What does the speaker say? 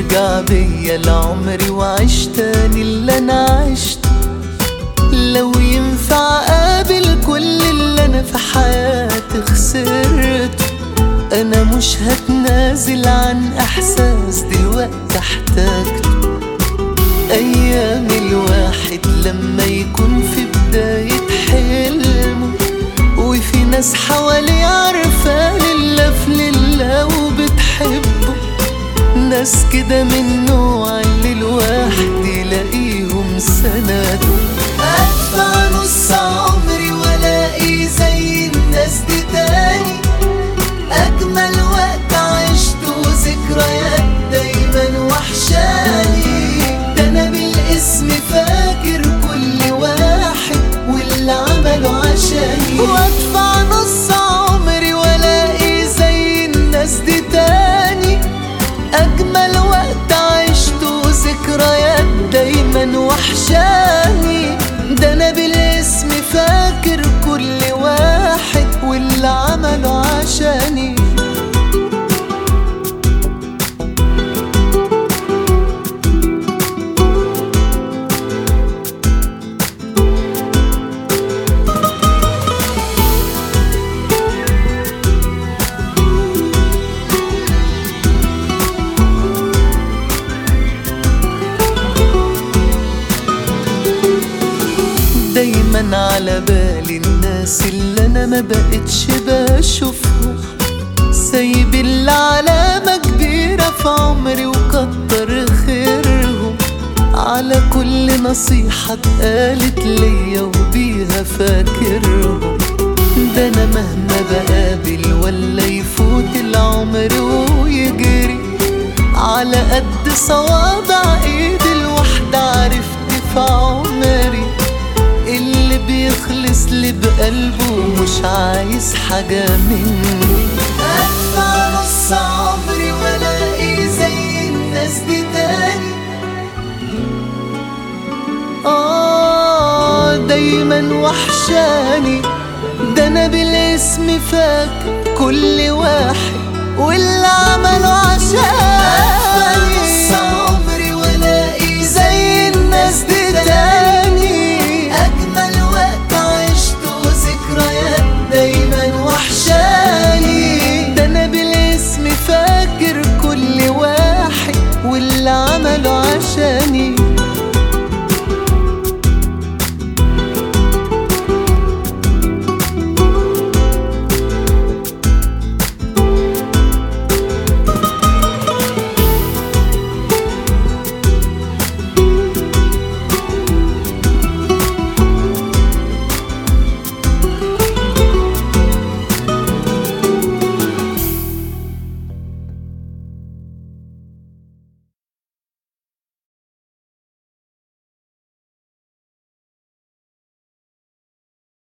ارجع بيا لعمري وعيش تاني اللي أنا عشته لو ينفع أقابل كل اللي أنا في حياتي خسرته أنا مش هتنازل عن إحساس دلوقتي احتاجته أيام الواحد لما يكون في بداية حلمه وفي ناس حواليه عارفة ناس كده من نوع كل واحد واللي عمله عشاني. دايما على بالي الناس اللي أنا ما بقتش بشوفهم. سايب اللي علامة كبيرة في عمري وكتر خيرهم. على كل نصيحة اتقالت ليا وبيها فاكرهم. ده أنا مهما بقابل ولا يفوت العمر ويجري. على قد صوابع بيخلص لي بقلبه مش عايز حاجة مني. أدفع نص عمري وألاقي زي الناس دي تاني آه دايما وحشاني. ده أنا بالاسم فاكر كل واحد واللي